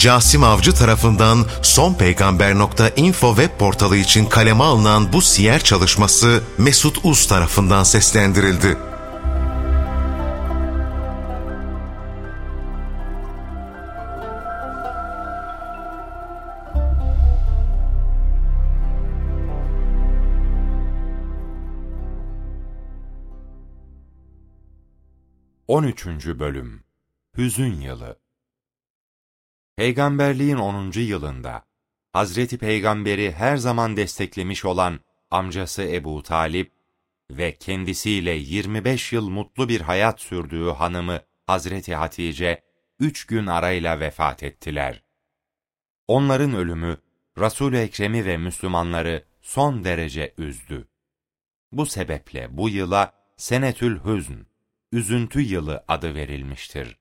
Casim Avcı tarafından sonpeygamber.info web portalı için kaleme alınan bu siyer çalışması Mesut Uz tarafından seslendirildi. On üçüncü Bölüm Hüzün Yılı Peygamberliğin 10. yılında Hazreti Peygamberi her zaman desteklemiş olan amcası Ebu Talip ve kendisiyle 25 yıl mutlu bir hayat sürdüğü hanımı Hazreti Hatice üç gün arayla vefat ettiler. Onların ölümü Resul-i Ekrem'i ve Müslümanları son derece üzdü. Bu sebeple bu yıla Senetül Hüzn, üzüntü yılı adı verilmiştir.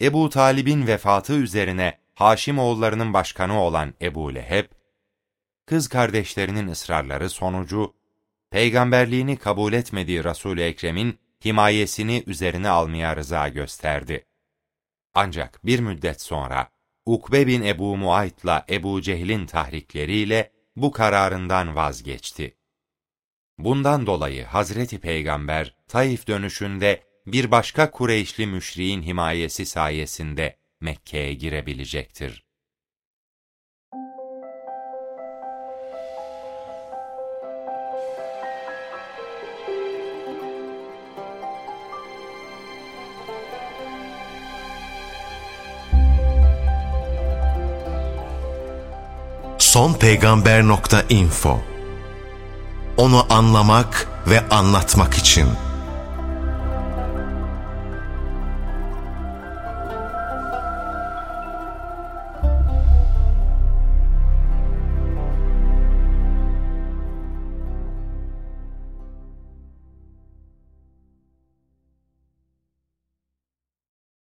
Ebu Talib'in vefatı üzerine Haşimoğullarının başkanı olan Ebu Leheb, kız kardeşlerinin ısrarları sonucu, peygamberliğini kabul etmediği Resul-i Ekrem'in himayesini üzerine almaya rıza gösterdi. Ancak bir müddet sonra, Ukbe bin Ebu Muayt'la Ebu Cehil'in tahrikleriyle bu kararından vazgeçti. Bundan dolayı Hazreti Peygamber, Taif dönüşünde bir başka Kureyşli müşriğin himayesi sayesinde Mekke'ye girebilecektir. sonpeygamber.info Onu anlamak ve anlatmak için